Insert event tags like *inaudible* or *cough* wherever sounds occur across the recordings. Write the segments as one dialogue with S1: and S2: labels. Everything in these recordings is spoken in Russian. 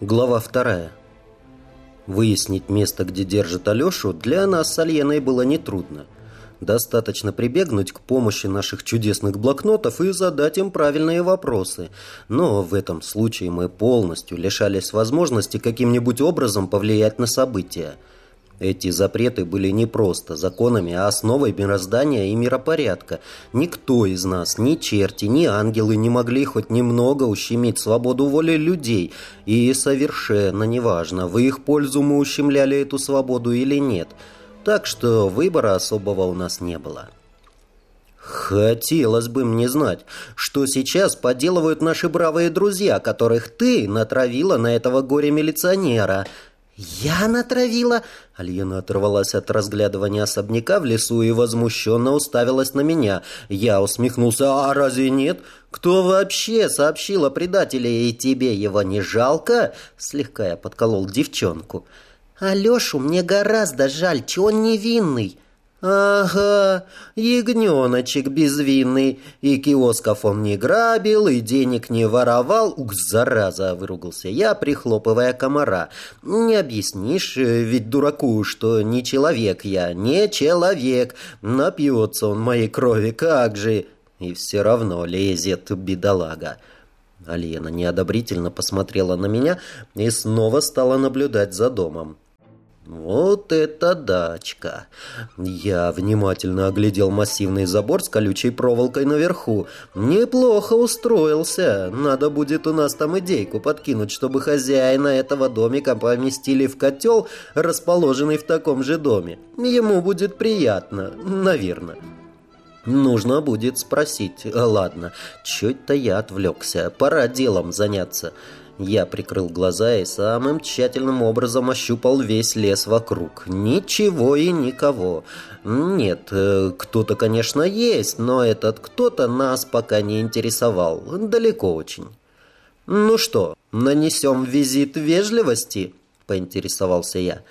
S1: Глава вторая. Выяснить место, где держит Алешу, для нас с Альеной было нетрудно. Достаточно прибегнуть к помощи наших чудесных блокнотов и задать им правильные вопросы. Но в этом случае мы полностью лишались возможности каким-нибудь образом повлиять на события – эти запреты были не просто законами, а основой мироздания и миропорядка. Никто из нас, ни черти, ни ангелы не могли хоть немного ущемить свободу воли людей. И совершенно неважно, в их пользу мы ущемляли эту свободу или нет. Так что выбора особого у нас не было. Хотелось бы мне знать, что сейчас поделывают наши бравые друзья, которых ты натравила на этого горе-милиционера – «Я натравила?» Альена оторвалась от разглядывания особняка в лесу и возмущенно уставилась на меня. Я усмехнулся. «А разве нет? Кто вообще сообщил о предателе, и тебе его не жалко?» Слегка я подколол девчонку. «Алешу мне гораздо жаль, че он невинный». «Ага, ягненочек безвинный, и киосков он не грабил, и денег не воровал. Ух, зараза!» — выругался я, прихлопывая комара. «Не объяснишь ведь дураку, что не человек я, не человек. Напьется он моей крови, как же!» И все равно лезет бедолага. Алена неодобрительно посмотрела на меня и снова стала наблюдать за домом. Вот это дачка! Я внимательно оглядел массивный забор с колючей проволокой наверху. Неплохо устроился. Надо будет у нас там идейку подкинуть, чтобы хозяина этого домика поместили в котел, расположенный в таком же доме. Ему будет приятно, наверное. Нужно будет спросить. Ладно, чуть-то я отвлекся. Пора делом заняться. Я прикрыл глаза и самым тщательным образом ощупал весь лес вокруг. Ничего и никого. Нет, э, кто-то, конечно, есть, но этот кто-то нас пока не интересовал. Далеко очень. «Ну что, нанесем визит вежливости?» – поинтересовался я.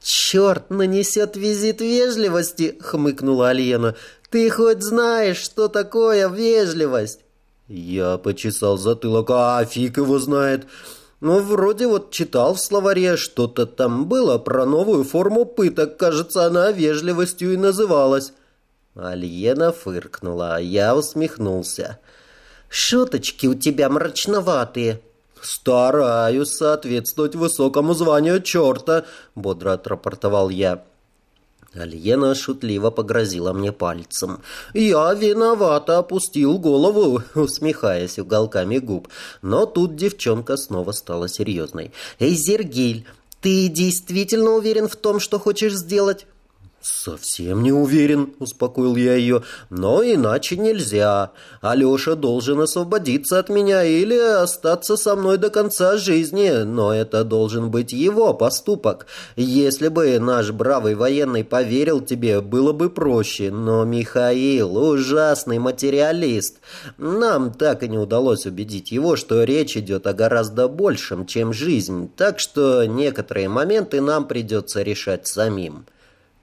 S1: «Черт нанесет визит вежливости!» – хмыкнула Альена. «Ты хоть знаешь, что такое вежливость?» Я почесал затылок, а фиг его знает. Ну, вроде вот читал в словаре, что-то там было про новую форму пыток. Кажется, она вежливостью и называлась. Альена фыркнула, а я усмехнулся. «Шуточки у тебя мрачноватые». «Стараюсь соответствовать высокому званию черта», — бодро отрапортовал я. Альена шутливо погрозила мне пальцем. «Я виновато опустил голову», усмехаясь уголками губ. Но тут девчонка снова стала серьезной. «Эй, Зергиль, ты действительно уверен в том, что хочешь сделать?» «Совсем не уверен», — успокоил я ее. «Но иначе нельзя. Алеша должен освободиться от меня или остаться со мной до конца жизни. Но это должен быть его поступок. Если бы наш бравый военный поверил тебе, было бы проще. Но Михаил — ужасный материалист. Нам так и не удалось убедить его, что речь идет о гораздо большем, чем жизнь. Так что некоторые моменты нам придется решать самим».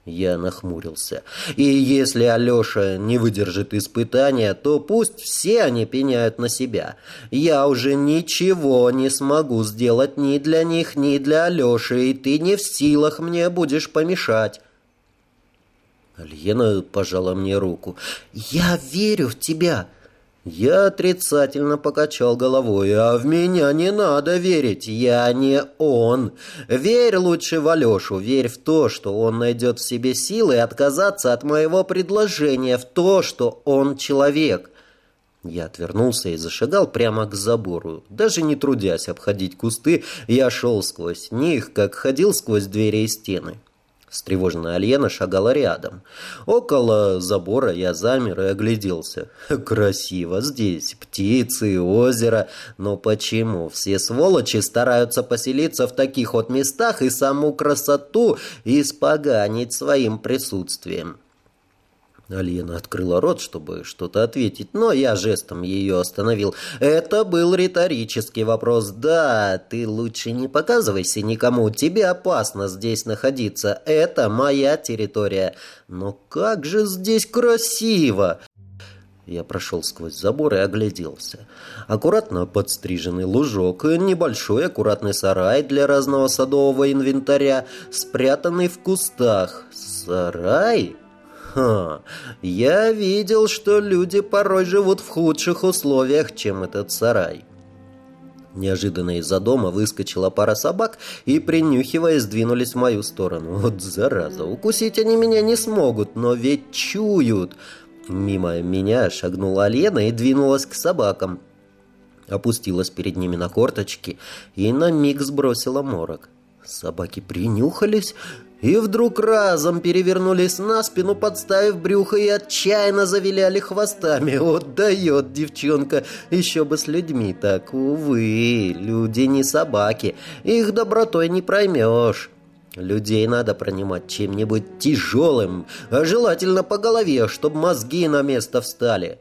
S1: Я нахмурился. И если Алеша не выдержит испытания, то пусть все они пеняют на себя. Я уже ничего не смогу сделать ни для них, ни для Алеши, и ты не в силах мне будешь помешать. Альена пожала мне руку. «Я верю в тебя!» Я отрицательно покачал головой. «А в меня не надо верить, я не он. Верь лучше в Алешу, верь в то, что он найдет в себе силы отказаться от моего предложения, в то, что он человек». Я отвернулся и зашагал прямо к забору. Даже не трудясь обходить кусты, я шел сквозь них, как ходил сквозь двери и стены. Встревоженная Альена шагала рядом. Около забора я замер и огляделся. Красиво здесь, птицы, озеро. Но почему все сволочи стараются поселиться в таких вот местах и саму красоту испоганить своим присутствием? Алина открыла рот, чтобы что-то ответить, но я жестом ее остановил. Это был риторический вопрос. Да, ты лучше не показывайся никому, тебе опасно здесь находиться. Это моя территория. Но как же здесь красиво! Я прошел сквозь забор и огляделся. Аккуратно подстриженный лужок, небольшой аккуратный сарай для разного садового инвентаря, спрятанный в кустах. Сарай? Ха, я видел, что люди порой живут в худших условиях, чем этот сарай. Неожиданно из-за дома выскочила пара собак и, принюхиваясь, двинулись в мою сторону. Вот зараза, укусить они меня не смогут, но ведь чуют. Мимо меня шагнула Лена и двинулась к собакам. Опустилась перед ними на корточки и на миг сбросила морок. Собаки принюхались и вдруг разом перевернулись на спину, подставив брюхо и отчаянно завиляли хвостами. Вот дает девчонка, еще бы с людьми так. Увы, люди не собаки, их добротой не проймешь. Людей надо пронимать чем-нибудь тяжелым, а желательно по голове, чтобы мозги на место встали.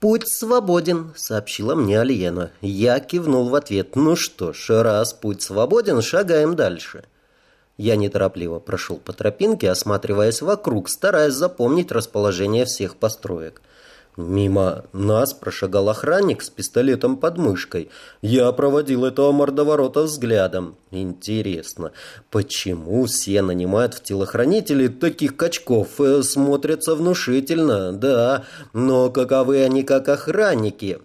S1: «Путь свободен», — сообщила мне Альена. Я кивнул в ответ. «Ну что ж, раз путь свободен, шагаем дальше». Я неторопливо прошел по тропинке, осматриваясь вокруг, стараясь запомнить расположение всех построек. Мимо нас прошагал охранник с пистолетом под мышкой. Я проводил этого мордоворота взглядом. Интересно, почему все нанимают в телохранителей таких качков? Э, смотрятся внушительно, да, но каковы они как охранники?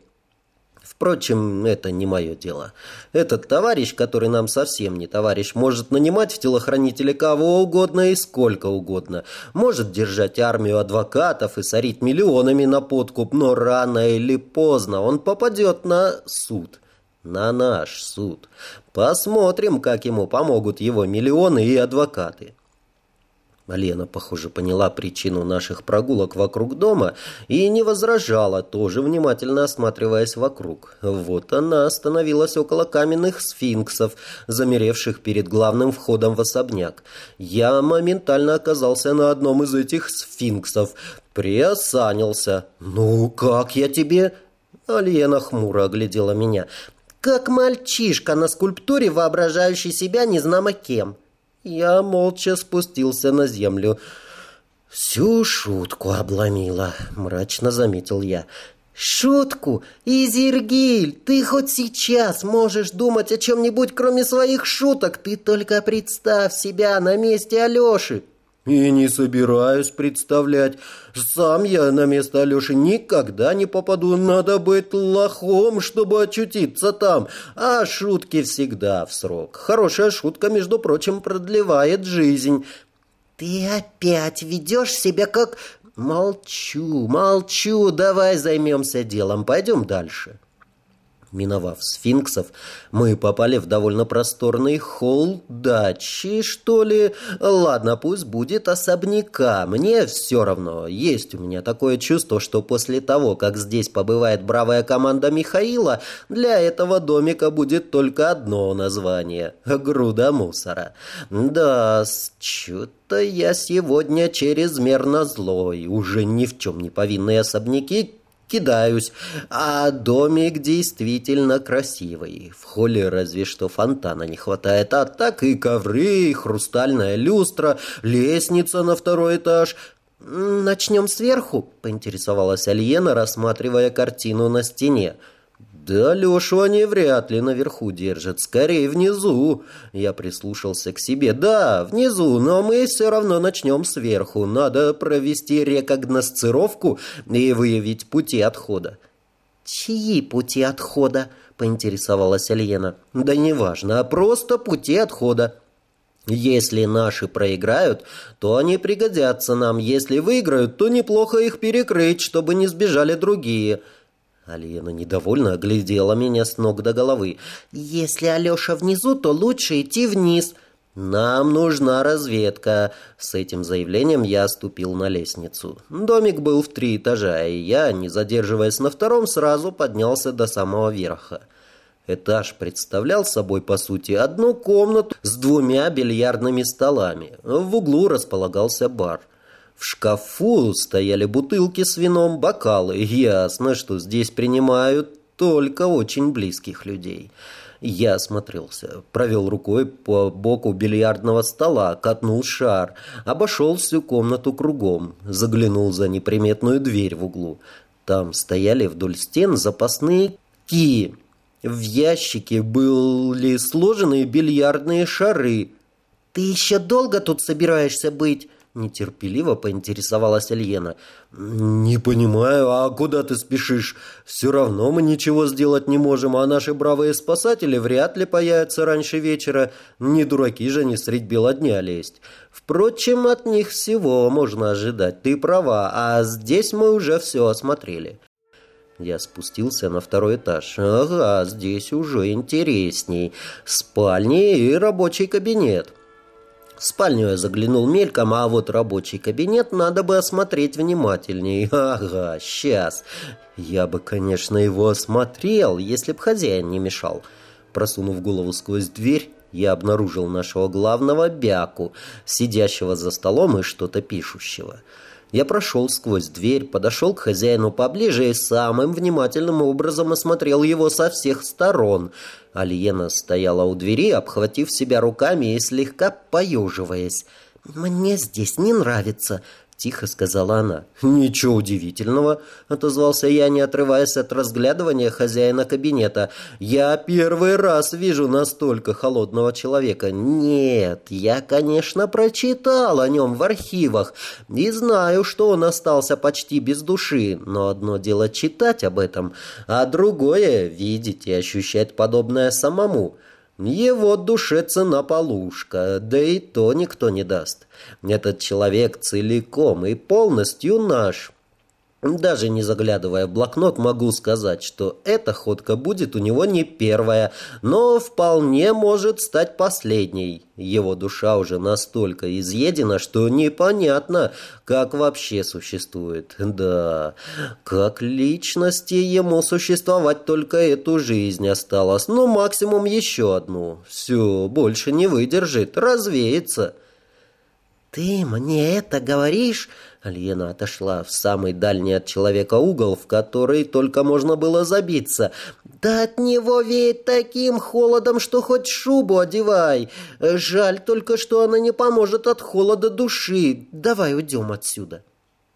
S1: Впрочем, это не мое дело. Этот товарищ, который нам совсем не товарищ, может нанимать в телохранителя кого угодно и сколько угодно. Может держать армию адвокатов и сорить миллионами на подкуп, но рано или поздно он попадет на суд. На наш суд. Посмотрим, как ему помогут его миллионы и адвокаты. Лена, похоже, поняла причину наших прогулок вокруг дома и не возражала, тоже внимательно осматриваясь вокруг. Вот она остановилась около каменных сфинксов, замеревших перед главным входом в особняк. Я моментально оказался на одном из этих сфинксов, приосанился. «Ну, как я тебе?» Лена хмуро оглядела меня. «Как мальчишка на скульптуре, воображающий себя незнамо кем». Я молча спустился на землю. «Всю шутку обломила», — мрачно заметил я. «Шутку? Изергиль, ты хоть сейчас можешь думать о чем-нибудь, кроме своих шуток? Ты только представь себя на месте Алеши!» И не собираюсь представлять. Сам я на место Алёши никогда не попаду. Надо быть лохом, чтобы очутиться там. А шутки всегда в срок. Хорошая шутка, между прочим, продлевает жизнь. Ты опять ведешь себя как... Молчу, молчу. Давай займемся делом. Пойдем дальше. Миновав сфинксов, мы попали в довольно просторный холл дачи, что ли. Ладно, пусть будет особняка. Мне все равно. Есть у меня такое чувство, что после того, как здесь побывает бравая команда Михаила, для этого домика будет только одно название — груда мусора. Да, что-то я сегодня чрезмерно злой. Уже ни в чем не повинные особняки кидаюсь. А домик действительно красивый. В холле разве что фонтана не хватает. А так и ковры, и хрустальная люстра, лестница на второй этаж. «Начнем сверху?» — поинтересовалась Альена, рассматривая картину на стене. «Да Лешу они вряд ли наверху держат, скорее внизу». Я прислушался к себе. «Да, внизу, но мы все равно начнем сверху. Надо провести рекогносцировку и выявить пути отхода». «Чьи пути отхода?» — поинтересовалась Альена. «Да неважно, а просто пути отхода». Если наши проиграют, то они пригодятся нам. Если выиграют, то неплохо их перекрыть, чтобы не сбежали другие. Алина недовольно оглядела меня с ног до головы. «Если Алеша внизу, то лучше идти вниз». «Нам нужна разведка». С этим заявлением я ступил на лестницу. Домик был в три этажа, и я, не задерживаясь на втором, сразу поднялся до самого верха. Этаж представлял собой, по сути, одну комнату с двумя бильярдными столами. В углу располагался бар. В шкафу стояли бутылки с вином, бокалы. Ясно, что здесь принимают только очень близких людей. Я осмотрелся, провел рукой по боку бильярдного стола, катнул шар, обошел всю комнату кругом, заглянул за неприметную дверь в углу. Там стояли вдоль стен запасные кии. В ящике были сложены бильярдные шары. «Ты еще долго тут собираешься быть?» Нетерпеливо поинтересовалась Альена. «Не понимаю, а куда ты спешишь? Все равно мы ничего сделать не можем, а наши бравые спасатели вряд ли появятся раньше вечера. Не дураки же они средь бела дня лезть. Впрочем, от них всего можно ожидать. Ты права, а здесь мы уже все осмотрели». Я спустился на второй этаж. Ага, здесь уже интересней. Спальни и рабочий кабинет. В спальню я заглянул мельком, а вот рабочий кабинет надо бы осмотреть внимательней. *laughs* Ага, сейчас. Я бы, конечно, его осмотрел, если б хозяин не мешал. Просунув голову сквозь дверь, я обнаружил нашего главного бяку, сидящего за столом и что-то пишущего. Я прошел сквозь дверь, подошел к хозяину поближе и самым внимательным образом осмотрел его со всех сторон. Алиена стояла у двери, обхватив себя руками и слегка поеживаясь. «Мне здесь не нравится», тихо сказала она. «Ничего удивительного», — отозвался я, не отрываясь от разглядывания хозяина кабинета. «Я первый раз вижу настолько холодного человека. Нет, я, конечно, прочитал о нем в архивах и знаю, что он остался почти без души, но одно дело читать об этом, а другое — видеть и ощущать подобное самому». Его душе цена полушка, да и то никто не даст. Этот человек целиком и полностью наш. Даже не заглядывая в блокнот, могу сказать, что эта ходка будет у него не первая, но вполне может стать последней. Его душа уже настолько изъедена, что непонятно, как вообще существует. Да, как личности ему существовать только эту жизнь осталось, ну максимум еще одну. Все, больше не выдержит, развеется. «Ты мне это говоришь?» Альена отошла в самый дальний от человека угол, в который только можно было забиться. «Да от него веет таким холодом, что хоть шубу одевай. Жаль только, что она не поможет от холода души. Давай уйдем отсюда».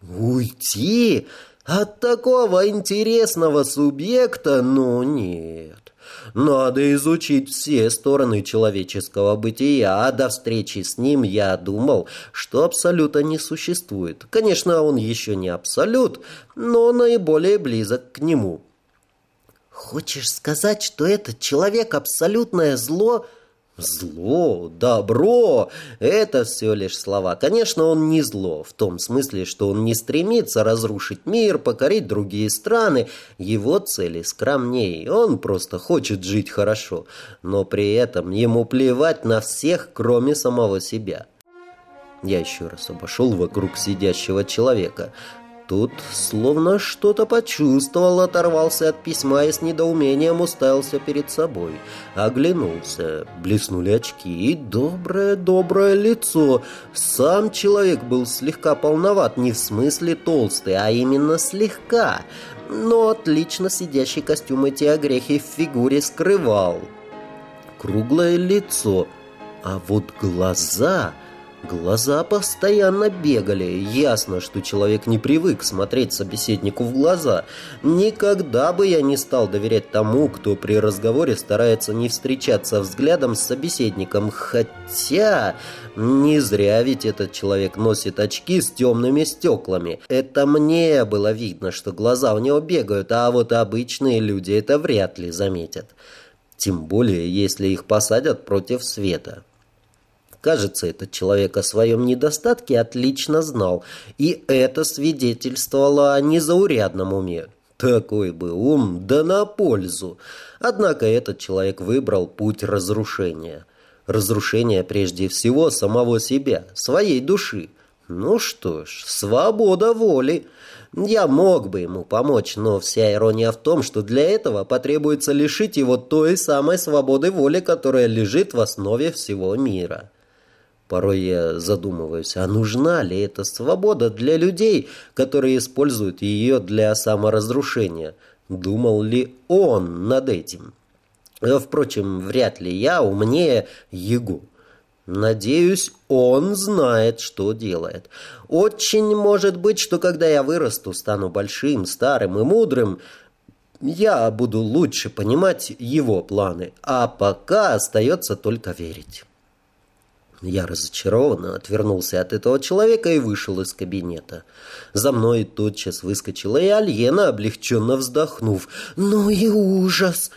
S1: «Уйти? От такого интересного субъекта? Ну нет». Надо изучить все стороны человеческого бытия, а до встречи с ним я думал, что абсолюта не существует. Конечно, он еще не абсолют, но наиболее близок к нему. «Хочешь сказать, что этот человек абсолютное зло?» Зло, добро — это все лишь слова. Конечно, он не зло, в том смысле, что он не стремится разрушить мир, покорить другие страны. Его цели скромнее, он просто хочет жить хорошо. Но при этом ему плевать на всех, кроме самого себя. Я еще раз обошел вокруг сидящего человека. Тут словно что-то почувствовал, оторвался от письма и с недоумением уставился перед собой. Оглянулся, блеснули очки и доброе-доброе лицо. Сам человек был слегка полноват, не в смысле толстый, а именно слегка. Но отлично сидящий костюм эти огрехи в фигуре скрывал. Круглое лицо, а вот глаза... Глаза постоянно бегали. Ясно, что человек не привык смотреть собеседнику в глаза. Никогда бы я не стал доверять тому, кто при разговоре старается не встречаться взглядом с собеседником. Хотя, не зря ведь этот человек носит очки с темными стеклами. Это мне было видно, что глаза у него бегают, а вот обычные люди это вряд ли заметят. Тем более, если их посадят против света. Кажется, этот человек о своем недостатке отлично знал, и это свидетельствовало о незаурядном уме. Такой бы ум, да на пользу. Однако этот человек выбрал путь разрушения. Разрушение прежде всего самого себя, своей души. Ну что ж, свобода воли. Я мог бы ему помочь, но вся ирония в том, что для этого потребуется лишить его той самой свободы воли, которая лежит в основе всего мира. Порой я задумываюсь, а нужна ли эта свобода для людей, которые используют ее для саморазрушения? Думал ли он над этим? Впрочем, вряд ли я умнее Егу. Надеюсь, он знает, что делает. Очень может быть, что когда я вырасту, стану большим, старым и мудрым, я буду лучше понимать его планы, а пока остается только верить. Я разочарованно отвернулся от этого человека и вышел из кабинета. За мной тотчас выскочила и Альена, облегченно вздохнув. «Ну и ужас!»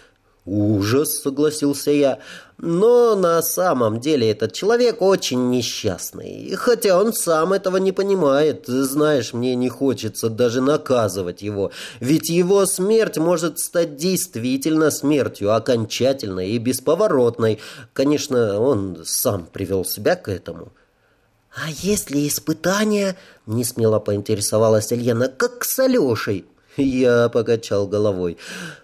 S1: «Ужас», — согласился я. «Но на самом деле этот человек очень несчастный. Хотя он сам этого не понимает. Знаешь, мне не хочется даже наказывать его. Ведь его смерть может стать действительно смертью, окончательной и бесповоротной. Конечно, он сам привел себя к этому». «А если испытания?» — несмело поинтересовалась Ельена. «Как с Алешей?» Я покачал головой.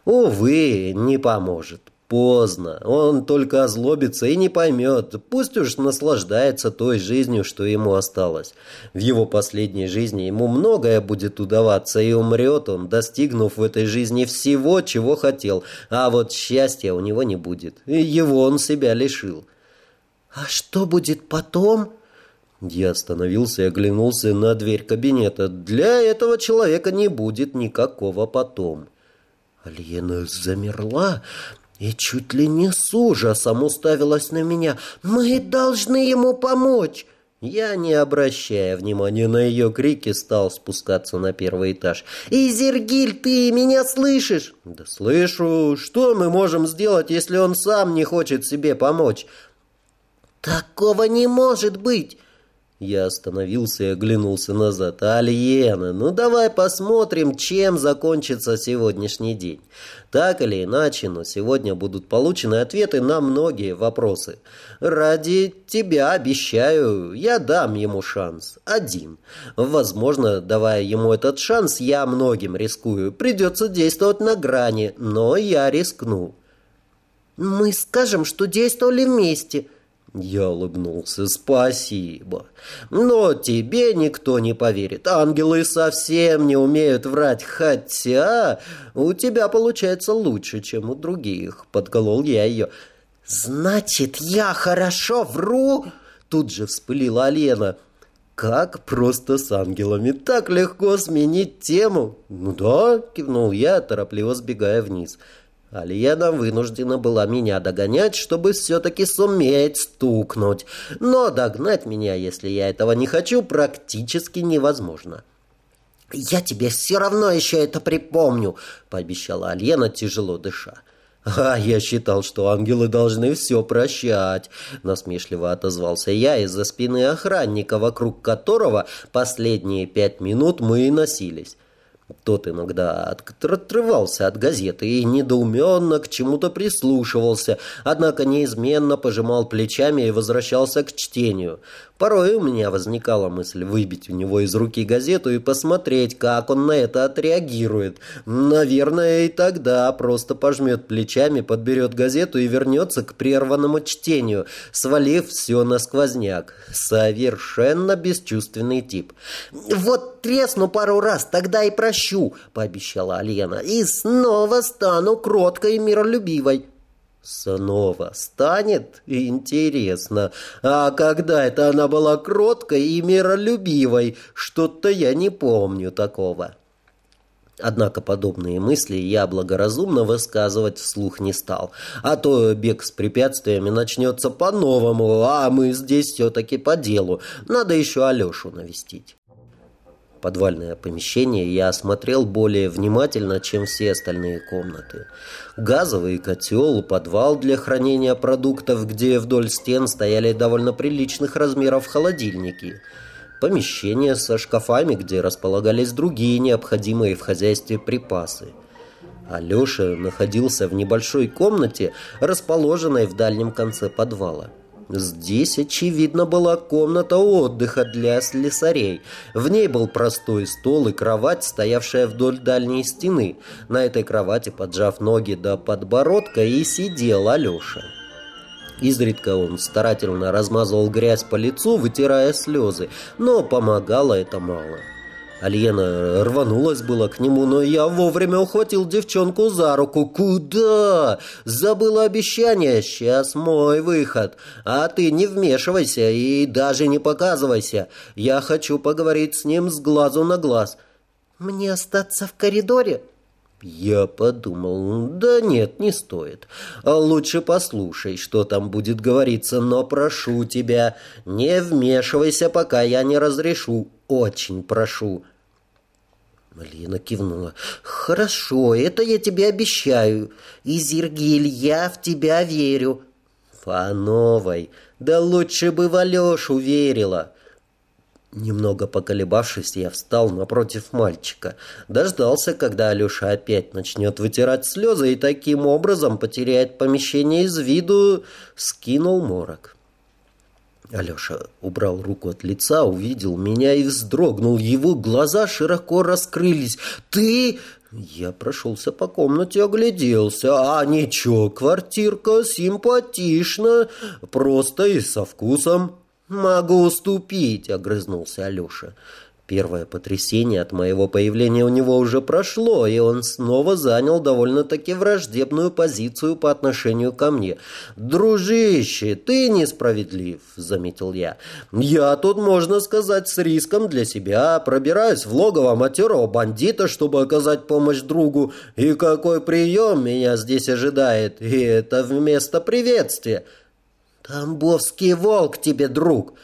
S1: Увы, не поможет. Поздно. Он только озлобится и не поймет. Пусть уж наслаждается той жизнью, что ему осталось. В его последней жизни ему многое будет удаваться, и умрет он, достигнув в этой жизни всего, чего хотел. А вот счастья у него не будет. Его он себя лишил. «А что будет потом?» Я остановился и оглянулся на дверь кабинета. Для этого человека не будет никакого потом. Альена замерла и чуть ли не с ужасом уставилась на меня. «Мы должны ему помочь!» Я, не обращая внимания на ее крики, стал спускаться на первый этаж. «Изергиль, ты меня слышишь?» «Да слышу. Что мы можем сделать, если он сам не хочет себе помочь?» «Такого не может быть!» Я остановился и оглянулся назад. «Альена, ну давай посмотрим, чем закончится сегодняшний день. Так или иначе, но сегодня будут получены ответы на многие вопросы. Ради тебя обещаю, я дам ему шанс. Один. Возможно, давая ему этот шанс, я многим рискую. Придется действовать на грани, но я рискну». «Мы скажем, что действовали вместе», я улыбнулся. «Спасибо. Но тебе никто не поверит. Ангелы совсем не умеют врать, хотя у тебя получается лучше, чем у других». Подколол я ее. «Значит, я хорошо вру?» Тут же вспылила Алена. «Как просто с ангелами. Так легко сменить тему». «Ну да», — кивнул я, торопливо сбегая вниз. «Да». Альена вынуждена была меня догонять, чтобы все-таки суметь стукнуть. Но догнать меня, если я этого не хочу, практически невозможно. «Я тебе все равно еще это припомню», — пообещала Альена, тяжело дыша. «А я считал, что ангелы должны все прощать», — насмешливо отозвался я из-за спины охранника, вокруг которого последние пять минут мы и носились. Тот иногда отрывался от газеты и недоуменно к чему-то прислушивался, однако неизменно пожимал плечами и возвращался к чтению. Порой у меня возникала мысль выбить у него из руки газету и посмотреть, как он на это отреагирует. Наверное, и тогда просто пожмет плечами, подберет газету и вернется к прерванному чтению, свалив все на сквозняк. Совершенно бесчувственный тип. «Вот тресну пару раз, тогда и прощу», — пообещала Алена, «и снова стану кроткой и миролюбивой». Снова станет? Интересно. А когда это она была кроткой и миролюбивой? Что-то я не помню такого. Однако подобные мысли я благоразумно высказывать вслух не стал. А то бег с препятствиями начнется по-новому, а мы здесь все-таки по делу. Надо еще Алешу навестить. Подвальное помещение я осмотрел более внимательно, чем все остальные комнаты. Газовый котел, подвал для хранения продуктов, где вдоль стен стояли довольно приличных размеров холодильники. Помещение со шкафами, где располагались другие необходимые в хозяйстве припасы. Алеша находился в небольшой комнате, расположенной в дальнем конце подвала. Здесь, очевидно, была комната отдыха для слесарей. В ней был простой стол и кровать, стоявшая вдоль дальней стены. На этой кровати, поджав ноги до подбородка, и сидел Алеша. Изредка он старательно размазывал грязь по лицу, вытирая слезы, но помогало это мало. Альена рванулась было к нему, но я вовремя ухватил девчонку за руку. «Куда? Забыла обещание. Сейчас мой выход. А ты не вмешивайся и даже не показывайся. Я хочу поговорить с ним с глазу на глаз».
S2: «Мне остаться в коридоре?»
S1: Я подумал, да нет, не стоит. А лучше послушай, что там будет говориться, но прошу тебя, не вмешивайся, пока я не разрешу. Очень прошу. Лина кивнула. «Хорошо, это я тебе обещаю. Изергиль, я в тебя верю». «По новой. Да лучше бы в Алешу верила». Немного поколебавшись, я встал напротив мальчика. Дождался, когда Алеша опять начнет вытирать слезы и таким образом потеряет помещение из виду, скинул морок. Алеша убрал руку от лица, увидел меня и вздрогнул. Его глаза широко раскрылись. «Ты...» Я прошелся по комнате, огляделся. А ничего, квартирка симпатична, просто и со вкусом. «Могу уступить», — огрызнулся Алеша. Первое потрясение от моего появления у него уже прошло, и он снова занял довольно-таки враждебную позицию по отношению ко мне. «Дружище, ты несправедлив», — заметил я. «Я тут, можно сказать, с риском для себя пробираюсь в логово матерого бандита, чтобы оказать помощь другу. И какой прием меня здесь ожидает, и это вместо приветствия». «Тамбовский волк тебе, друг!»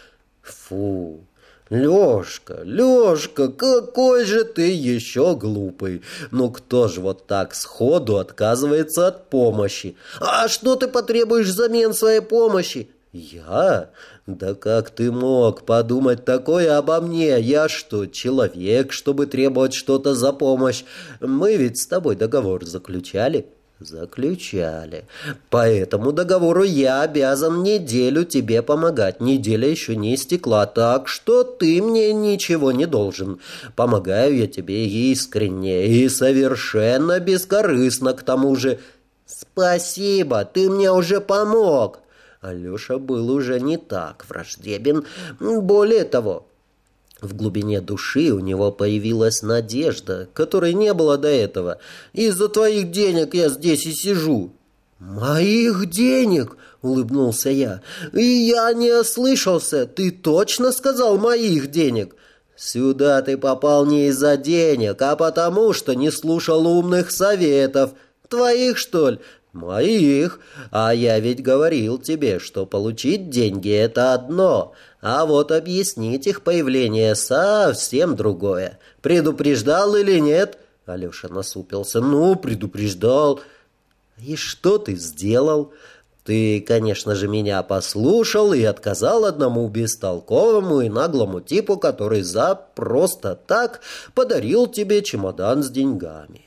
S1: «Фу!» «Лешка, Лешка, какой же ты еще глупый! Ну кто же вот так сходу отказывается от помощи? А что ты потребуешь взамен своей помощи?» «Я? Да как ты мог подумать такое обо мне? Я что, человек, чтобы требовать что-то за помощь? Мы ведь с тобой договор заключали?» Заключали. По этому договору я обязан неделю тебе помогать. Неделя еще не истекла, так что ты мне ничего не должен. Помогаю я тебе искренне и совершенно бескорыстно к тому же. Спасибо, ты мне уже помог. Алеша был уже не так враждебен. Более того, в глубине души у него появилась надежда, которой не было до этого. «Из-за твоих денег я здесь и сижу». «Моих денег?» — улыбнулся я. «И я не ослышался. Ты точно сказал «моих денег»?» «Сюда ты попал не из-за денег, а потому, что не слушал умных советов. Твоих, что ли? «Моих. А я ведь говорил тебе, что получить деньги — это одно, а вот объяснить их появление совсем другое. Предупреждал или нет?» Алеша насупился. «Ну, предупреждал». «И что ты сделал?» «Ты, конечно же, меня послушал и отказал одному бестолковому и наглому типу, который за просто так подарил тебе чемодан с деньгами».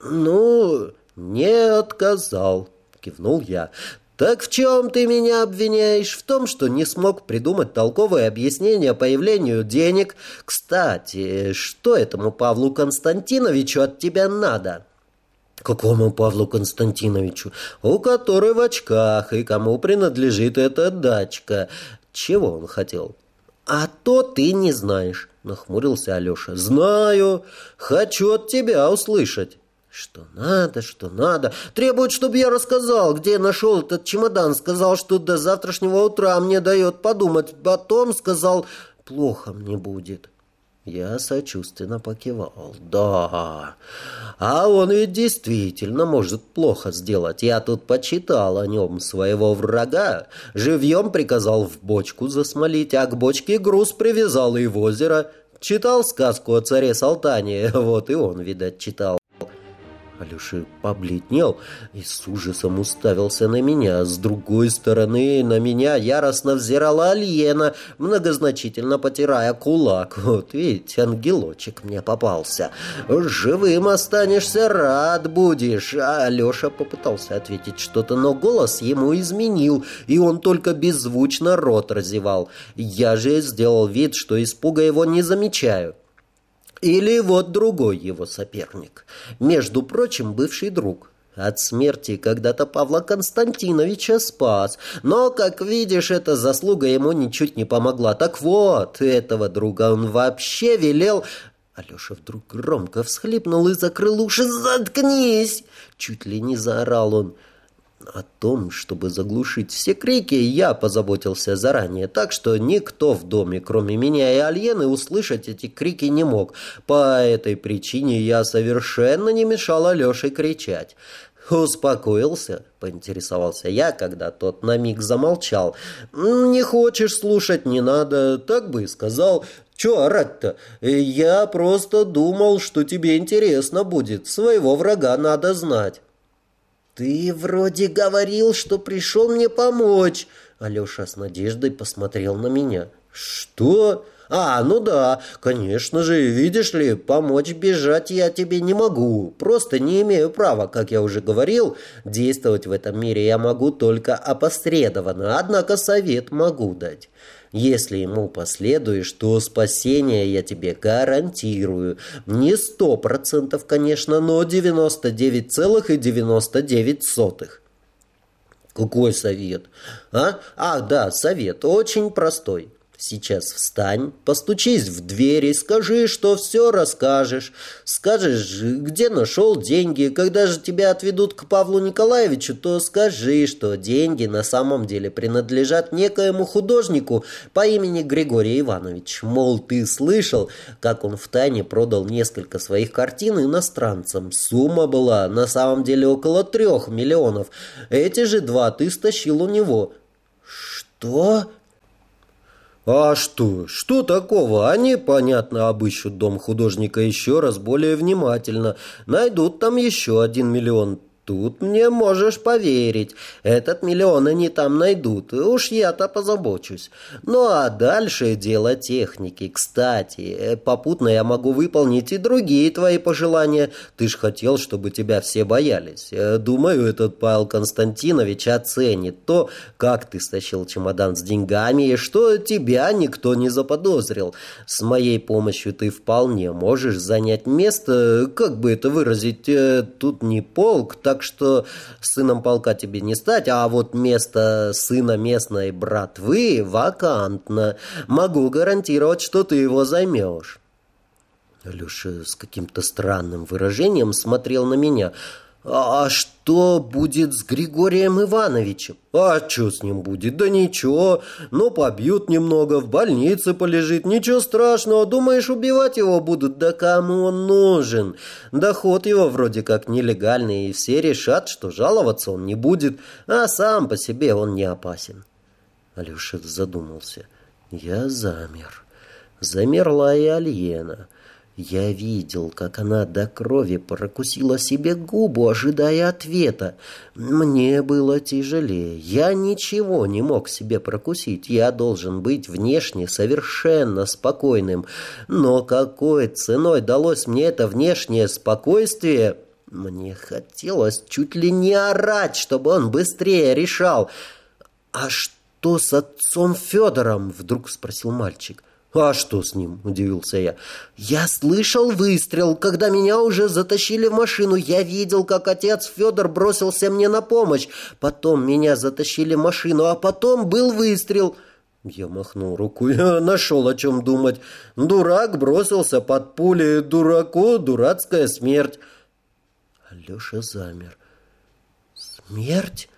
S1: «Ну...» «Не отказал», — кивнул я. «Так в чем ты меня обвиняешь? В том, что не смог придумать толковое объяснение появлению денег? Кстати, что этому Павлу Константиновичу от тебя надо?» «Какому Павлу Константиновичу? У которой в очках, и кому принадлежит эта дачка. Чего он хотел?» «А то ты не знаешь», — нахмурился Алеша. «Знаю. Хочу от тебя услышать». Что надо, что надо. Требует, чтобы я рассказал, где я нашел этот чемодан. Сказал, что до завтрашнего утра мне дает подумать. Потом сказал, плохо мне будет. Я сочувственно покивал. Да, а он ведь действительно может плохо сделать. Я тут почитал о нем своего врага. Живьем приказал в бочку засмолить, а к бочке груз привязал и в озеро. Читал сказку о царе Салтане, *laughs* вот и он, видать, читал. Алеша побледнел и с ужасом уставился на меня. С другой стороны, на меня яростно взирала Альена, многозначительно потирая кулак. Вот ведь ангелочек мне попался. Живым останешься, рад будешь. А Алеша попытался ответить что-то, но голос ему изменил, и он только беззвучно рот разевал. Я же сделал вид, что испуга его не замечаю. Или вот другой его соперник. Между прочим, бывший друг. От смерти когда-то Павла Константиновича спас. Но, как видишь, эта заслуга ему ничуть не помогла. Так вот, этого друга он вообще велел... Алеша вдруг громко всхлипнул и закрыл уши. «Заткнись!» Чуть ли не заорал он. О том, чтобы заглушить все крики, я позаботился заранее, так что никто в доме, кроме меня и Альены, услышать эти крики не мог. По этой причине я совершенно не мешал Алёше кричать. «Успокоился?» — поинтересовался я, когда тот на миг замолчал. «Не хочешь слушать, не надо, так бы и сказал. Чё орать-то? Я просто думал, что тебе интересно будет. Своего врага надо знать».
S2: «Ты вроде говорил, что пришел мне помочь!» Алеша с надеждой посмотрел на меня.
S1: «Что? А, ну да, конечно же, видишь ли, помочь бежать я тебе не могу. Просто не имею права, как я уже говорил. Действовать в этом мире я могу только опосредованно, однако совет могу дать». Если ему последуешь, то спасение я тебе гарантирую. Не сто процентов, конечно, но девяносто девять целых и девяносто девять сотых. Какой совет? А? Ах, да, совет. Очень простой. Сейчас встань, постучись в дверь и скажи, что все расскажешь. Скажешь, где нашел деньги. Когда же тебя отведут к Павлу Николаевичу, то скажи, что деньги на самом деле принадлежат некоему художнику по имени Григорий Иванович. Мол, ты слышал, как он втайне продал несколько своих картин иностранцам. Сумма была на самом деле около трех миллионов. Эти же два ты стащил у него.
S2: «Что?»
S1: А что? Что такого? Они, понятно, обыщут дом художника еще раз более внимательно. Найдут там еще один миллион. Тут мне можешь поверить. Этот миллион они там найдут. Уж я-то позабочусь. Ну а дальше дело техники. Кстати, э, попутно я могу выполнить и другие твои пожелания. Ты ж хотел, чтобы тебя все боялись. Э, думаю, этот Павел Константинович оценит то, как ты стащил чемодан с деньгами и что тебя никто не заподозрил. С моей помощью ты вполне можешь занять место, как бы это выразить, э, тут не полк, так так что сыном полка тебе не стать, а вот место сына местной братвы вакантно. Могу гарантировать, что ты его займешь». Алеша с каким-то странным выражением смотрел на меня – «А что будет с Григорием Ивановичем?» «А что с ним будет? Да ничего. Ну, побьют немного, в больнице полежит. Ничего страшного. Думаешь, убивать его будут? Да кому он нужен? Доход его вроде как нелегальный, и все решат, что жаловаться он не будет, а сам по себе он не опасен». Алеша задумался. «Я замер. Замерла и Альена». Я видел, как она до крови прокусила себе губу, ожидая ответа. Мне было тяжелее. Я ничего не мог себе прокусить. Я должен быть внешне совершенно спокойным. Но какой ценой далось мне это внешнее спокойствие? Мне хотелось чуть ли не орать, чтобы он быстрее решал. «А что с отцом Федором?» — вдруг спросил мальчик. «А что с ним?» – удивился я. «Я слышал выстрел, когда меня уже затащили в машину. Я видел, как отец Федор бросился мне на помощь. Потом меня затащили в машину, а потом был выстрел». Я махнул рукой. Я нашел о чем думать. Дурак бросился под пули. Дураку дурацкая смерть. Алеша замер. «Смерть?»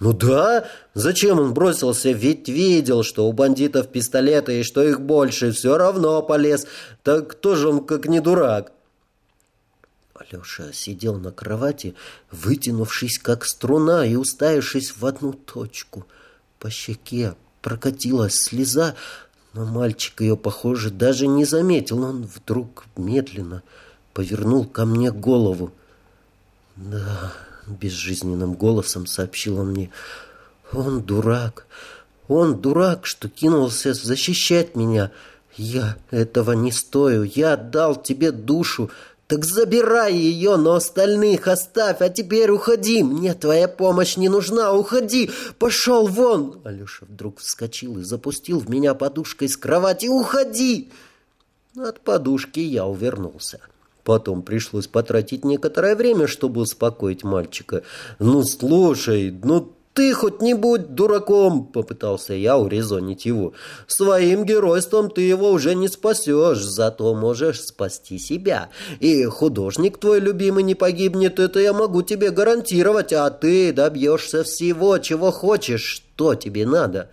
S1: «Ну да, зачем он бросился? Ведь видел, что у бандитов пистолеты и что их больше, все равно полез. Так кто же он, как не дурак?» Алеша сидел на кровати, вытянувшись как струна и уставившись в одну точку. По щеке прокатилась слеза, но мальчик ее, похоже, даже не заметил. Он вдруг медленно повернул ко мне голову. «Да...» безжизненным голосом сообщил он мне. Он дурак. Он дурак, что кинулся защищать меня. Я этого не стою. Я отдал тебе душу. Так забирай ее, но остальных оставь, а теперь уходи. Мне твоя помощь не нужна, уходи. Пошел вон. Алеша вдруг вскочил и запустил в меня подушкой с кровати. Уходи. От подушки я увернулся. Потом пришлось потратить некоторое время, чтобы успокоить мальчика. «Ну, слушай, ну ты хоть не будь дураком!» — попытался я урезонить его. «Своим геройством ты его уже не спасешь, зато можешь спасти себя. И художник твой любимый не погибнет, это я могу тебе гарантировать, а ты добьешься всего, чего хочешь, что тебе надо».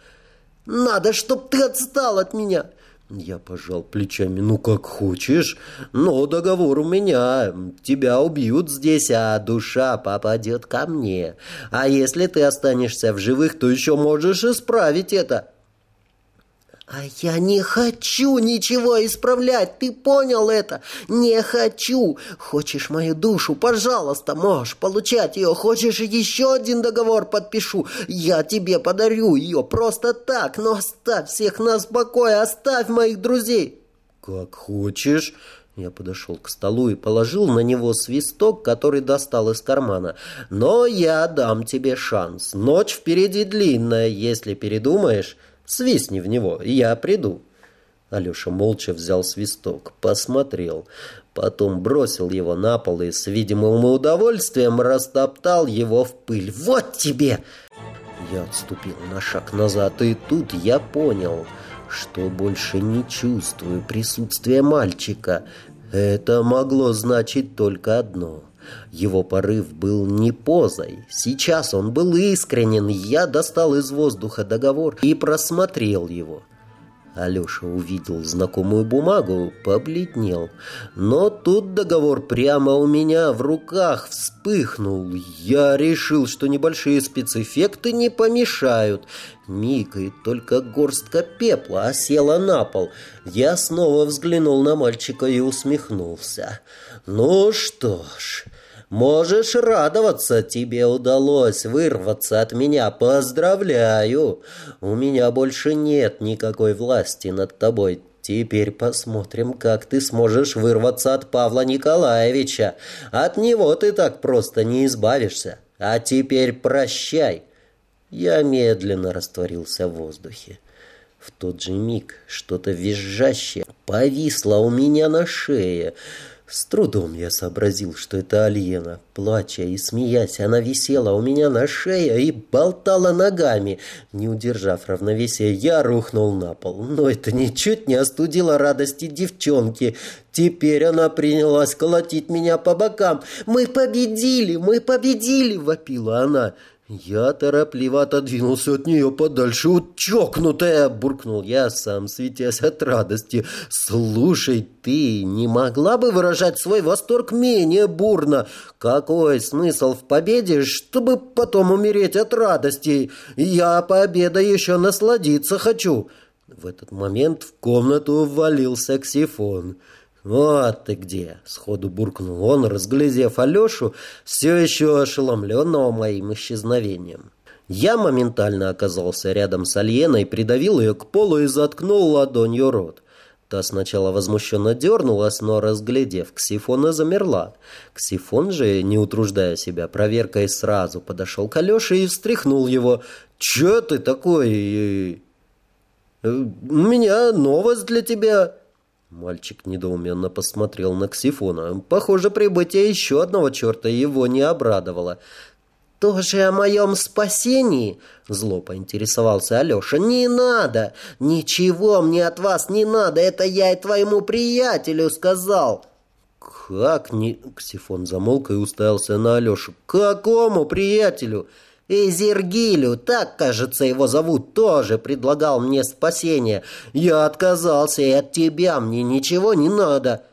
S2: «Надо, чтоб ты отстал от меня!»
S1: Я пожал плечами. «Ну, как хочешь. Но договор у меня. Тебя убьют здесь, а душа попадет ко мне. А если ты останешься в живых, то еще можешь исправить это».
S2: «А я не хочу ничего исправлять, ты понял это? Не хочу! Хочешь мою душу? Пожалуйста, можешь получать ее. Хочешь, еще один договор подпишу? Я тебе подарю ее просто так, но оставь всех нас в покое, оставь моих друзей!»
S1: «Как хочешь!» Я подошел к столу и положил на него свисток, который достал из кармана. «Но я дам тебе шанс. Ночь впереди длинная, если передумаешь...» Свистни в него, я приду». Алеша молча взял свисток, посмотрел, потом бросил его на пол и с видимым удовольствием растоптал его в пыль. «Вот тебе!» Я отступил на шаг назад, и тут я понял, что больше не чувствую присутствия мальчика. Это могло значить только одно — его порыв был не позой. Сейчас он был искренен. Я достал из воздуха договор и просмотрел его. Алеша увидел знакомую бумагу, побледнел. Но тут договор прямо у меня в руках вспыхнул. Я решил, что небольшие спецэффекты не помешают. Миг, и только горстка пепла осела на пол. Я снова взглянул на мальчика и усмехнулся. «Ну что ж...» Можешь радоваться, тебе удалось вырваться от меня. Поздравляю! У меня больше нет никакой власти над тобой. Теперь посмотрим, как ты сможешь вырваться от Павла Николаевича. От него ты так просто не избавишься. А теперь прощай. Я медленно растворился в воздухе. В тот же миг что-то визжащее повисло у меня на шее. С трудом я сообразил, что это Альена. Плача и смеясь, она висела у меня на шее и болтала ногами. Не удержав равновесия, я рухнул на пол. Но это ничуть не остудило радости девчонки. Теперь она принялась колотить меня по бокам. «Мы победили! Мы победили!» — вопила она. Я торопливо отодвинулся от нее подальше. «Вот чокнутая!» — буркнул я, сам светясь от радости. «Слушай, ты не могла бы выражать свой восторг менее бурно? Какой смысл в победе, чтобы потом умереть от радости? Я победой еще насладиться хочу!» В этот момент в комнату ввалился ксифон. «Вот ты где!» — сходу буркнул он, разглядев Алешу, все еще ошеломленного моим исчезновением. Я моментально оказался рядом с Альеной, придавил ее к полу и заткнул ладонью рот. Та сначала возмущенно дернулась, но, разглядев Ксифона, замерла. Ксифон же, не утруждая себя проверкой, сразу подошел к Алёше и встряхнул его. «Чё ты такой? У меня новость для тебя!» Мальчик недоуменно посмотрел на Ксифона. Похоже, прибытие еще одного черта его не обрадовало. «Тоже о моем спасении?» Зло поинтересовался Алеша. «Не надо! Ничего мне от вас не надо! Это я и твоему приятелю сказал!» «Как не...» Ксифон замолк и уставился на Алешу. «Какому приятелю?» И Зергилю, так, кажется, его зовут, тоже предлагал мне спасение. Я отказался, и от тебя мне ничего не надо.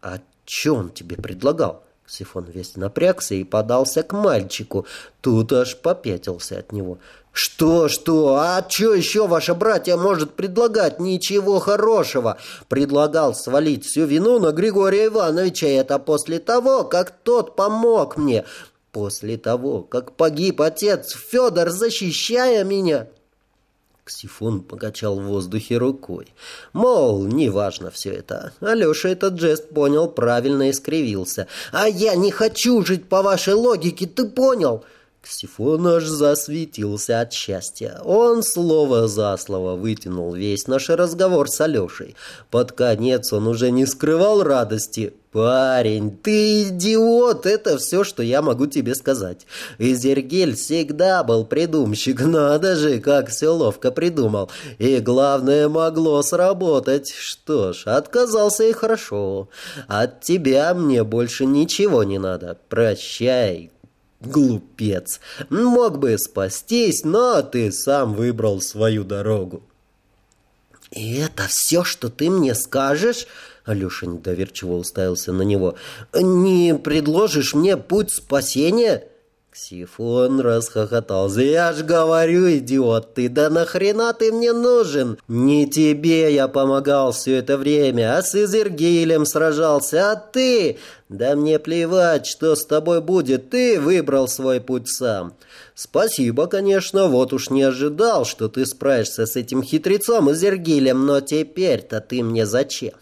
S1: А что он тебе предлагал? Сифон весь напрягся и подался к мальчику. Тут аж попятился от него. «Что, что? А что еще ваша братья может предлагать? Ничего хорошего!» Предлагал свалить всю вину на Григория Ивановича, это после того, как тот помог мне. После того, как погиб отец Федор, защищая меня... Ксифон покачал в воздухе рукой. Мол, неважно все это. Алеша этот жест понял правильно и скривился. «А я не хочу жить по вашей логике, ты понял?» Ксифон аж засветился от счастья. Он слово за слово вытянул весь наш разговор с Алешей. Под конец он уже не скрывал радости. «Парень, ты идиот! Это все, что я могу тебе сказать. Изергель всегда был придумщик. Надо же, как все ловко придумал. И главное, могло сработать. Что ж, отказался и хорошо. От тебя мне больше ничего не надо. Прощай, Глупец. Мог бы спастись, но ты сам выбрал свою дорогу.
S2: «И это все, что ты мне скажешь?» Алеша недоверчиво уставился на него. «Не предложишь мне путь спасения?»
S1: Ксифон расхохотался. «Я ж говорю, идиот, ты да нахрена ты мне нужен? Не тебе я помогал все это время, а с Изергилем сражался, а ты... Да мне плевать, что с тобой будет, ты выбрал свой путь сам. Спасибо, конечно, вот уж не ожидал, что ты справишься с этим хитрецом Изергилем, но теперь-то ты мне зачем?»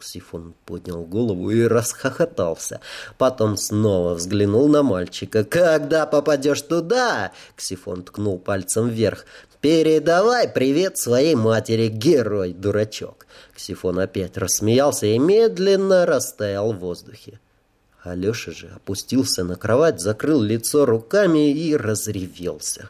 S1: Ксифон поднял голову и расхохотался. Потом снова взглянул на мальчика. «Когда попадешь туда?» Ксифон ткнул пальцем вверх. «Передавай привет своей матери, герой-дурачок!» Ксифон опять рассмеялся и медленно растаял в воздухе. Алеша же опустился на кровать, закрыл лицо руками и разревелся.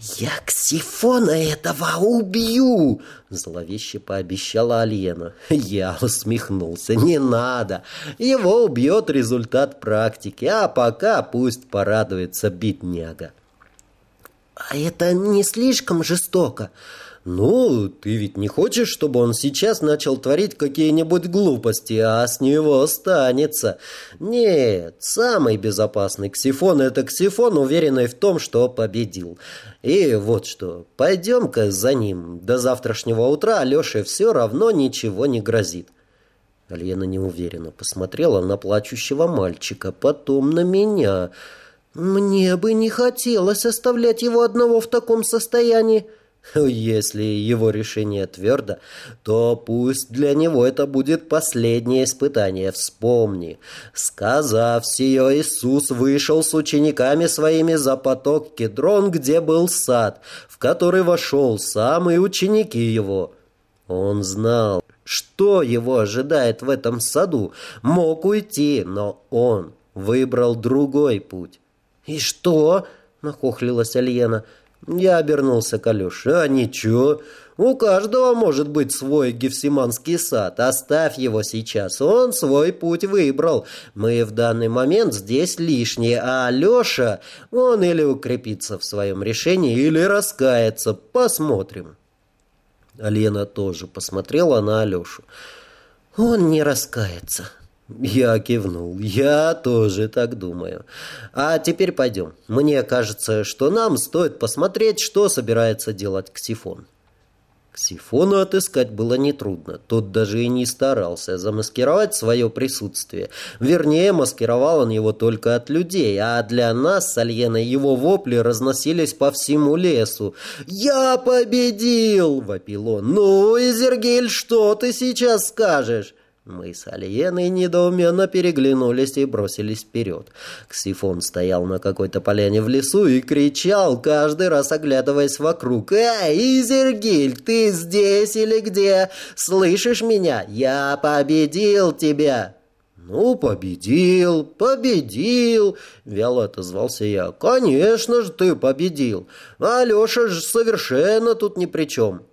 S2: «Я Ксифона этого убью!» — зловеще пообещала Альена.
S1: Я усмехнулся. «Не надо! Его убьет результат практики, а пока пусть порадуется бедняга».
S2: «А это не слишком жестоко?»
S1: «Ну, ты ведь не хочешь, чтобы он сейчас начал творить какие-нибудь глупости, а с него останется? Нет, самый безопасный ксифон — это ксифон, уверенный в том, что победил. И вот что, пойдем-ка за ним. До завтрашнего утра Алёше все равно ничего не грозит». Лена неуверенно посмотрела на плачущего мальчика, потом на меня. «Мне бы не хотелось оставлять его одного в таком состоянии». *laughs* Если его решение твердо, то пусть для него это будет последнее испытание. Вспомни, сказав сие, Иисус вышел с учениками своими за поток Кедрон, где был сад, в который вошел сам и ученики его. Он знал, что его ожидает в этом саду, мог уйти, но он выбрал другой путь.
S2: «И что?» — нахохлилась Альена —
S1: я обернулся к Алёше. «А ничего, у каждого может быть свой гефсиманский сад. Оставь его сейчас, он свой путь выбрал. Мы в данный момент здесь лишние, а Алёша, он или укрепится в своем решении, или раскается. Посмотрим». Алена тоже посмотрела на Алёшу.
S2: «Он не раскается»,
S1: я кивнул. Я тоже так думаю. А теперь пойдем. Мне кажется, что нам стоит посмотреть, что собирается делать Ксифон. Ксифона отыскать было нетрудно. Тот даже и не старался замаскировать свое присутствие. Вернее, маскировал он его только от людей, а для нас с Альеной его вопли разносились по всему лесу. «Я победил!» — вопил он. «Ну, Изергель, что ты сейчас скажешь?» Мы с Альеной недоуменно переглянулись и бросились вперед. Ксифон стоял на какой-то поляне в лесу и кричал, каждый раз оглядываясь вокруг. «Эй, Изергиль, ты здесь или где? Слышишь меня? Я победил тебя!» «Ну, победил, победил!» — вяло отозвался я. «Конечно же ты победил! Алеша же совершенно тут ни при чем!»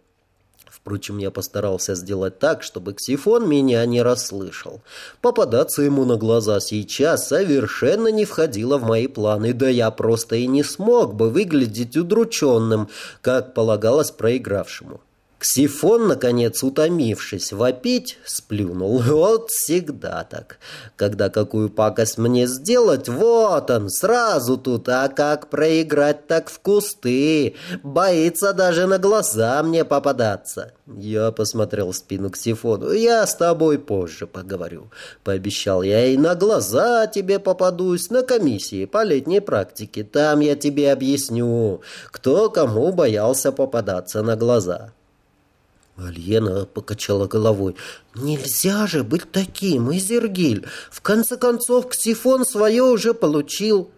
S1: Впрочем, я постарался сделать так, чтобы Ксифон меня не расслышал. Попадаться ему на глаза сейчас совершенно не входило в мои планы, да я просто и не смог бы выглядеть удрученным, как полагалось проигравшему. Ксифон, наконец, утомившись вопить, сплюнул. *laughs* Вот всегда так. Когда какую пакость мне сделать, вот он, сразу тут. А как проиграть, так в кусты. Боится даже на глаза мне попадаться. Я посмотрел в спину Ксифону. Я с тобой позже поговорю. Пообещал я и на глаза тебе попадусь на комиссии по летней практике. Там я тебе объясню, кто кому боялся попадаться на глаза.
S2: Альена покачала головой. «Нельзя же быть таким, Изергиль! В конце концов, Ксифон свое уже получил!»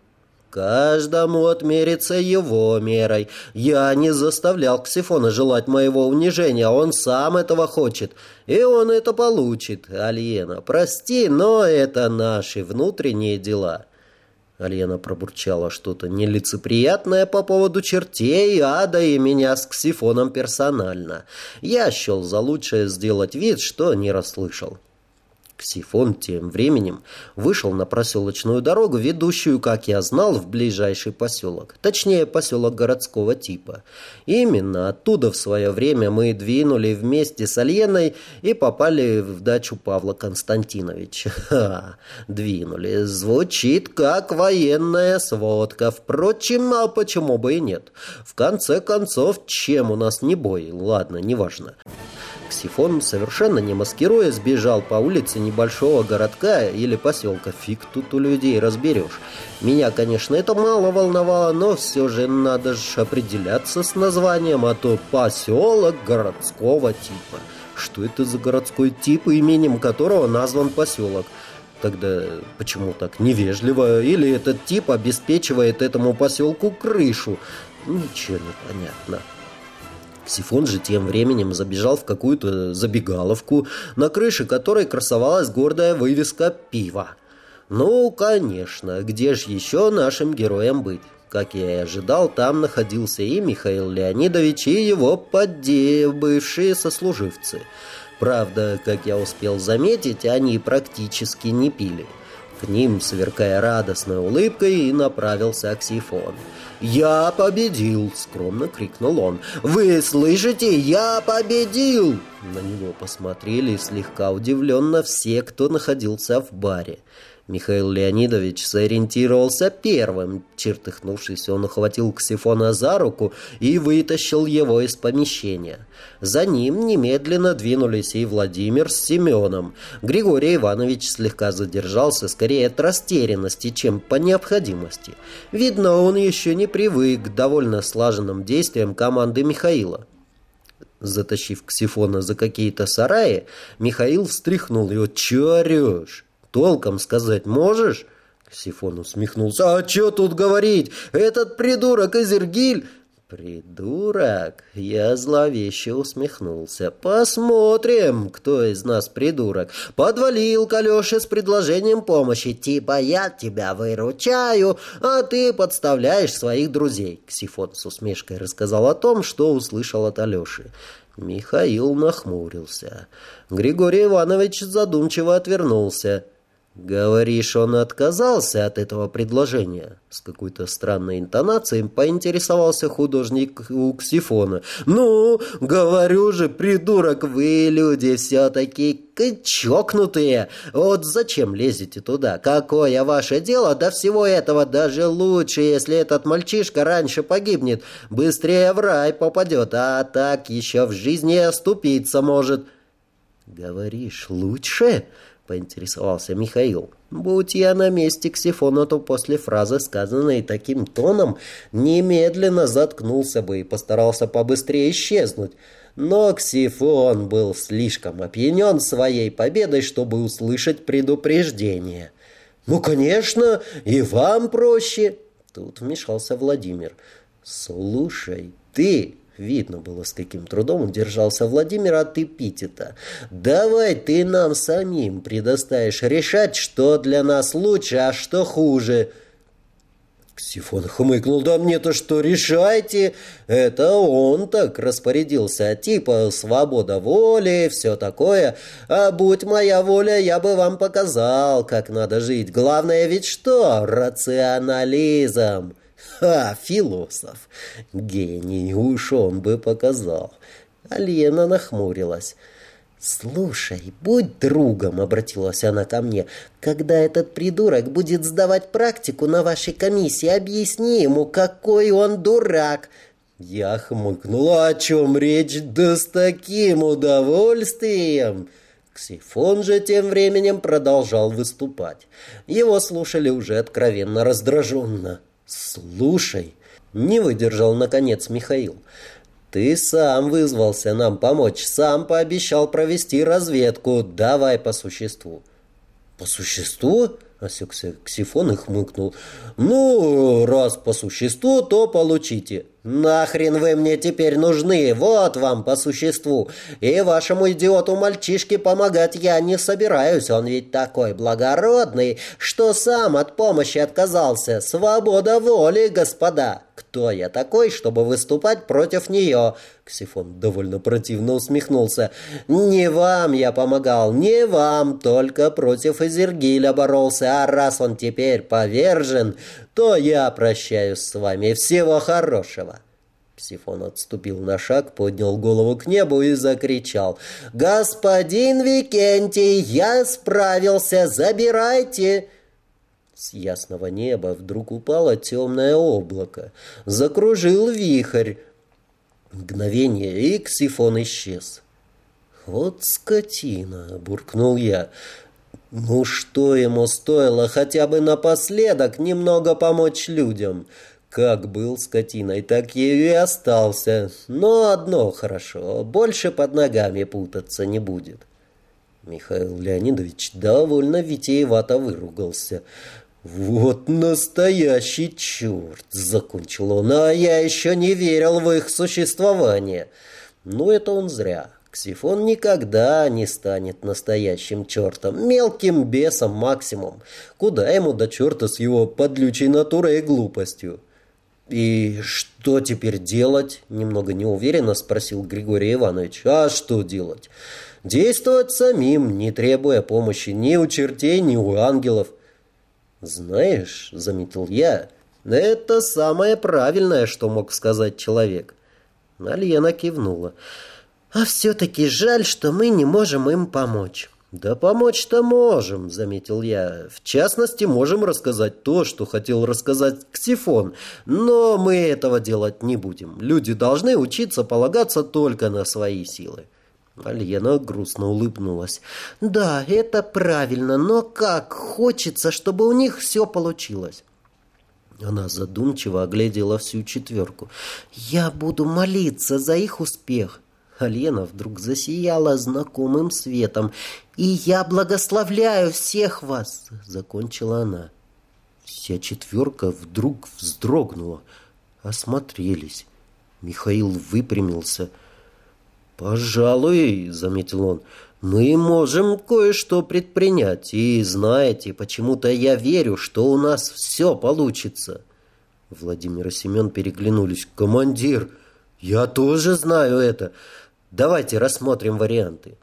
S1: каждому отмерится его мерой. Я не заставлял Ксифона желать моего унижения, он сам этого хочет. И он это получит, Альена. Прости, но это наши внутренние дела». Альена пробурчала что-то нелицеприятное по поводу чертей, ада и меня с Ксифоном персонально. Я счел за лучшее сделать вид, что не расслышал. Ксифон тем временем вышел на проселочную дорогу, ведущую, как я знал, в ближайший поселок. Точнее, поселок городского типа. Именно оттуда в свое время мы двинули вместе с Альеной и попали в дачу Павла Константиновича. *laughs* Ха, двинули. Звучит как военная сводка. Впрочем, а почему бы и нет? В конце концов, чем у нас не бой? Ладно, неважно. Ксифон, совершенно не маскируя, сбежал по улице небольшого городка или поселка. Фиг тут у людей разберешь. Меня, конечно, это мало волновало, но все же надо же определяться с названием, а то поселок городского типа. Что это за городской тип, именем которого назван поселок? Тогда почему так невежливо? Или этот тип обеспечивает этому поселку крышу? Ничего не понятно. Сифон же тем временем забежал в какую-то забегаловку, на крыше которой красовалась гордая вывеска «Пиво». Ну, конечно, где же еще нашим героям быть? Как я и ожидал, там находился и Михаил Леонидович, и его подде бывшие сослуживцы. Правда, как я успел заметить, они практически не пили. К ним, сверкая радостной улыбкой, и направился Аксифон. «Я победил!» — скромно крикнул он. «Вы слышите? Я победил!» На него посмотрели слегка удивленно все, кто находился в баре. Михаил Леонидович сориентировался первым. Чертыхнувшись, он ухватил Ксифона за руку и вытащил его из помещения. За ним немедленно двинулись и Владимир с Семеном. Григорий Иванович слегка задержался, скорее от растерянности, чем по необходимости. Видно, он еще не привык к довольно слаженным действиям команды Михаила. Затащив Ксифона за какие-то сараи, Михаил встряхнул его. «Че орешь?» Толком сказать можешь?» Сифон усмехнулся. «А что тут говорить? Этот придурок Изергиль...» «Придурок?» Я зловеще усмехнулся. «Посмотрим, кто из нас придурок. Подвалил к с предложением помощи. Типа я тебя выручаю, а ты подставляешь своих друзей». Ксифон с усмешкой рассказал о том, что услышал от Алёши. Михаил нахмурился. Григорий Иванович задумчиво отвернулся. «Говоришь, он отказался от этого предложения?» С какой-то странной интонацией поинтересовался художник у Ксифона. «Ну, говорю же, придурок, вы люди все-таки чокнутые. Вот зачем лезете туда? Какое ваше дело до всего этого? Даже лучше, если этот мальчишка раньше погибнет. Быстрее в рай попадет, а так еще в жизни оступиться может». «Говоришь, лучше?» Поинтересовался Михаил. Будь я на месте Ксифона, то после фразы, сказанной таким тоном, немедленно заткнулся бы и постарался побыстрее исчезнуть. Но Ксифон был слишком опьянен своей победой, чтобы услышать предупреждение. «Ну, конечно, и вам проще!» Тут вмешался Владимир. «Слушай, ты Видно было, с каким трудом удержался Владимир от эпитета. «Давай ты нам самим предоставишь решать, что для нас лучше, а что хуже». Ксифон хмыкнул, да мне-то что, решайте. Это он так распорядился, типа свобода воли, все такое. А будь моя воля, я бы вам показал, как надо жить. Главное ведь что? Рационализм. Ха, философ! Гений, уж он бы показал. Алена нахмурилась. «Слушай, будь другом», — обратилась она ко мне, «когда этот придурок будет сдавать практику на вашей комиссии, объясни ему, какой он дурак». Я хмыкнула, о чем речь, да с таким удовольствием. Ксифон же тем временем продолжал выступать. Его слушали уже откровенно раздраженно. «Слушай», — не выдержал наконец Михаил, — «ты сам вызвался нам помочь, сам пообещал провести разведку. Давай по существу». «По существу?» Осекся Ксифон и хмыкнул. «Ну, раз по существу, то получите». «Нахрен вы мне теперь нужны? Вот вам по существу. И вашему идиоту-мальчишке помогать я не собираюсь. Он ведь такой благородный, что сам от помощи отказался. Свобода воли, господа. Кто я такой, чтобы выступать против нее?» Ксифон довольно противно усмехнулся. «Не вам я помогал, не вам, только против Изергиля боролся. А раз он теперь повержен, то я прощаюсь с вами. Всего хорошего!» Псифон отступил на шаг, поднял голову к небу и закричал. «Господин Викентий, я справился! Забирайте!» С ясного неба вдруг упало темное облако. Закружил вихрь. Мгновение, и Ксифон исчез. «Вот скотина!» — буркнул я. Ну что ему стоило хотя бы напоследок немного помочь людям? Как был скотиной, так ею и остался. Но одно хорошо, больше под ногами путаться не будет. Михаил Леонидович довольно витиевато выругался. «Вот настоящий черт!» — закончил он. «А я еще не верил в их существование». Ну, это он зря. Ксифон никогда не станет настоящим чертом, мелким бесом максимум. Куда ему до черта с его подлючей натурой и глупостью? «И что теперь делать?» — немного неуверенно спросил Григорий Иванович. «А что делать?» «Действовать самим, не требуя помощи ни у чертей, ни у ангелов». «Знаешь», — заметил я, — «это самое правильное, что мог сказать человек». Альена кивнула. А все-таки жаль, что мы не можем им помочь. «Да помочь-то можем», — заметил я. «В частности, можем рассказать то, что хотел рассказать Ксифон, но мы этого делать не будем. Люди должны учиться полагаться только на свои силы». Альена грустно улыбнулась. «Да, это правильно, но как хочется, чтобы у них все получилось». Она задумчиво оглядела всю четверку. «Я буду молиться за их успех». Алена вдруг засияла знакомым светом. «И я благословляю всех вас!» — закончила она. Вся четверка вдруг вздрогнула. Осмотрелись. Михаил выпрямился. «Пожалуй, — заметил он, — мы можем кое-что предпринять. И знаете, почему-то я верю, что у нас все получится». Владимир и Семен переглянулись. «Командир, я тоже знаю это. Давайте рассмотрим варианты.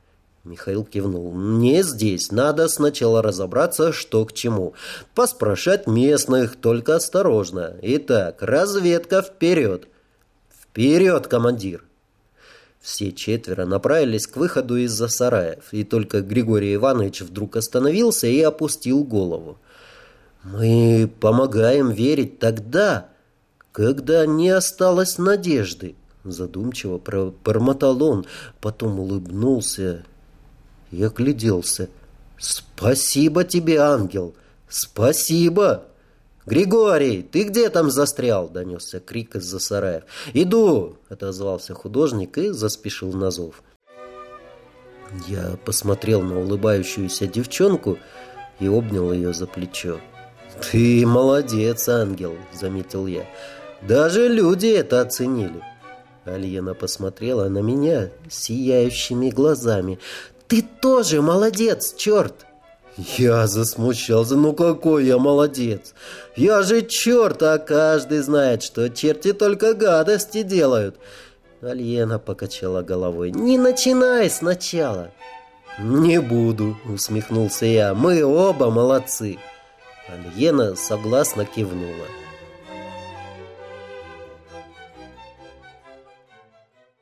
S1: Михаил кивнул. «Не здесь. Надо сначала разобраться, что к чему. Поспрашать местных, только осторожно. Итак, разведка вперед!» «Вперед, командир!» Все четверо направились к выходу из-за сараев, и только Григорий Иванович вдруг остановился и опустил голову. «Мы помогаем верить тогда, когда не осталось надежды», Задумчиво пробормотал он, потом улыбнулся и огляделся. «Спасибо тебе, ангел! Спасибо!» «Григорий, ты где там застрял?» — донесся крик из-за сарая. «Иду!» — отозвался художник и заспешил на зов. Я посмотрел на улыбающуюся девчонку и обнял ее за плечо. «Ты молодец, ангел!» — заметил я. «Даже люди это оценили!» Альена посмотрела на меня сияющими глазами. «Ты тоже молодец, черт!» Я засмущался. «Ну какой я молодец! Я же черт, а каждый знает, что черти только гадости делают!» Альена покачала головой. «Не начинай сначала!» «Не буду», — усмехнулся я. «Мы оба молодцы!» Альена согласно кивнула.